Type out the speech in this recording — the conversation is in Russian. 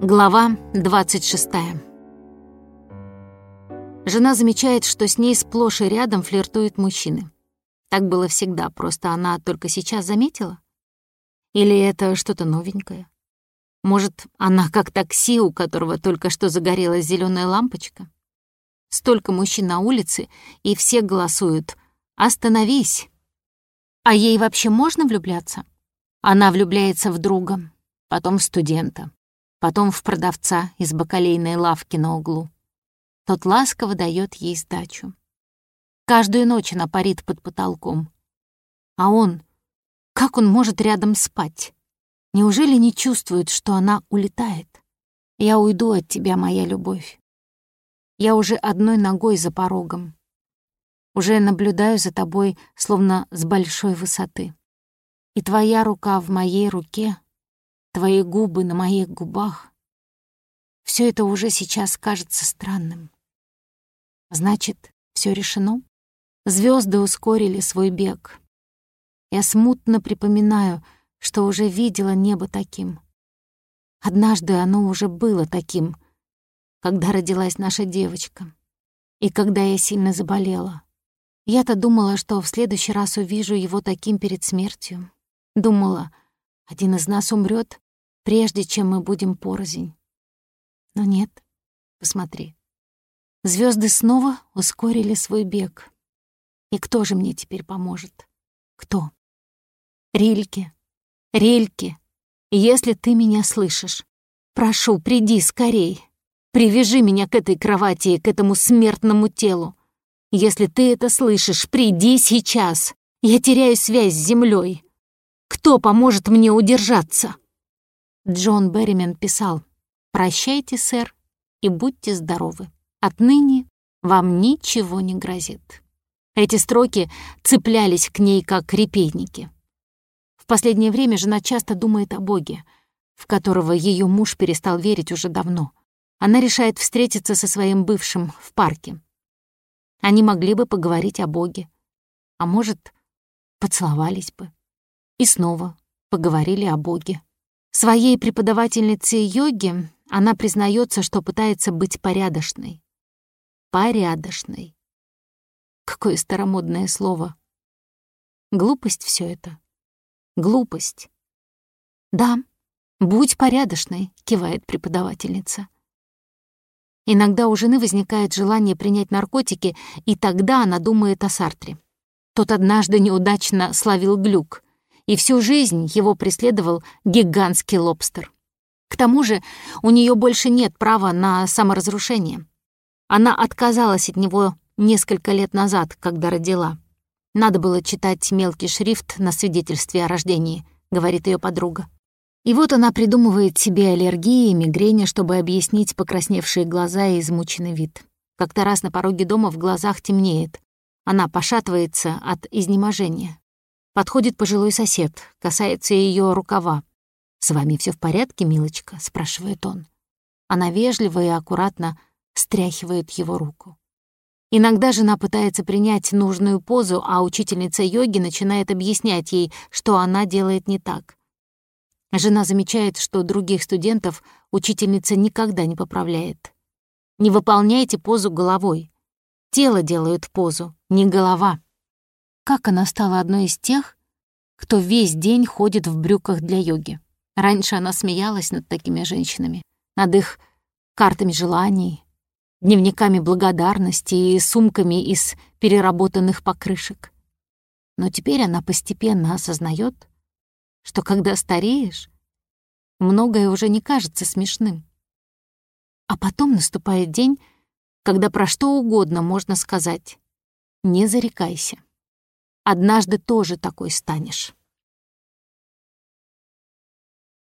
Глава 26. Жена замечает, что с ней сплошь и рядом флиртуют мужчины. Так было всегда, просто она только сейчас заметила? Или это что-то новенькое? Может, она как такси, у которого только что загорелась зеленая лампочка? Столько мужчин на улице, и все голосуют «Остановись!». А ей вообще можно влюбляться? Она влюбляется в друга, потом в студента, потом в продавца из бакалейной лавки на углу. Тот ласково дает ей сдачу. Каждую ночь она парит под потолком. А он, как он может рядом спать? Неужели не чувствует, что она улетает? Я уйду от тебя, моя любовь. Я уже одной ногой за порогом. Уже наблюдаю за тобой, словно с большой высоты. И твоя рука в моей руке — твои губы на моих губах. Все это уже сейчас кажется странным. Значит, все решено? Звезды ускорили свой бег. Я смутно припоминаю, что уже видела небо таким. Однажды оно уже было таким, когда родилась наша девочка. И когда я сильно заболела. Я-то думала, что в следующий раз увижу его таким перед смертью. Думала, один из нас умрет, прежде чем мы будем порознь. Но нет, посмотри. Звезды снова ускорили свой бег. И кто же мне теперь поможет? Кто? Рильке. Рильке. Если ты меня слышишь, прошу, приди скорей. Привяжи меня к этой кровати и к этому смертному телу. Если ты это слышишь, приди сейчас. Я теряю связь с землей. Кто поможет мне удержаться?» Джон Берримен писал «Прощайте, сэр, и будьте здоровы. Отныне вам ничего не грозит». Эти строки цеплялись к ней как репейники. В последнее время жена часто думает о Боге, в которого ее муж перестал верить уже давно. Она решает встретиться со своим бывшим в парке. Они могли бы поговорить о Боге. А может, поцеловались бы и снова поговорили о Боге. Своей преподавательнице йоги она признается, что пытается быть порядочной. Порядочной. Какое старомодное слово. Глупость все это. Глупость. Да, будь порядочной, кивает преподавательница. Иногда у жены возникает желание принять наркотики, и тогда она думает о Сартре. Тот однажды неудачно словил глюк — и всю жизнь его преследовал гигантский лобстер. К тому же у нее больше нет права на саморазрушение. Она отказалась от него несколько лет назад, когда родила. Надо было читать мелкий шрифт на свидетельстве о рождении, говорит ее подруга. И вот она придумывает себе аллергии и мигрени, чтобы объяснить покрасневшие глаза и измученный вид. Как-то раз на пороге дома в глазах темнеет. Она пошатывается от изнеможения. Подходит пожилой сосед, касается ее рукава. «С вами все в порядке, милочка?» — спрашивает он. Она вежливо и аккуратно стряхивает его руку. Иногда жена пытается принять нужную позу, а учительница йоги начинает объяснять ей, что она делает не так. Жена замечает, что других студентов учительница никогда не поправляет. Не выполняйте позу головой. Тело делают позу, не голова. Как она стала одной из тех, кто весь день ходит в брюках для йоги? Раньше она смеялась над такими женщинами, над их картами желаний, дневниками благодарности и сумками из переработанных покрышек. Но теперь она постепенно осознает, что когда стареешь, многое уже не кажется смешным. А потом наступает день, когда про что угодно можно сказать «не зарекайся». Однажды тоже такой станешь.